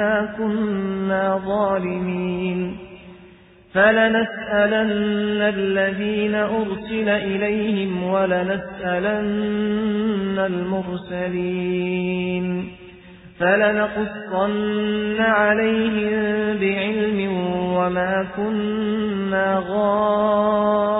إنا كنا ظالمين فلنسألن الذين أرسل إليهم ولنسألن المرسلين فلنقصن عليهم بعلم وما كنا غائبين